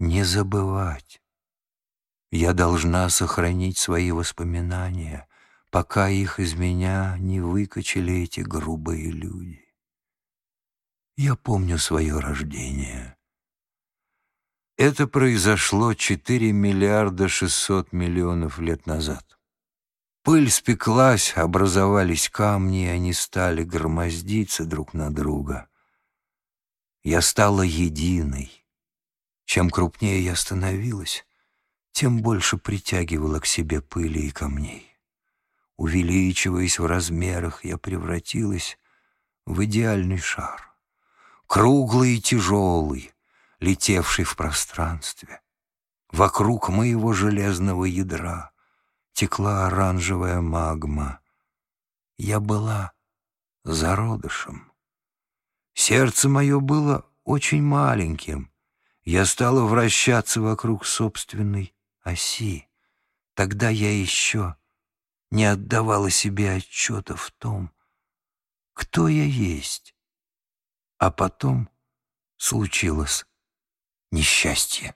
не забывать. Я должна сохранить свои воспоминания, пока их из меня не выкачали эти грубые люди. Я помню свое рождение. Это произошло 4 миллиарда 600 миллионов лет назад. Пыль спеклась, образовались камни, и они стали громоздиться друг на друга. Я стала единой. Чем крупнее я становилась, тем больше притягивала к себе пыли и камней. Увеличиваясь в размерах, я превратилась в идеальный шар круглый и тяжелый, летевший в пространстве. Вокруг моего железного ядра текла оранжевая магма. Я была зародышем. Сердце мое было очень маленьким. Я стала вращаться вокруг собственной оси. Тогда я еще не отдавала себе отчета в том, кто я есть а потом случилось несчастье.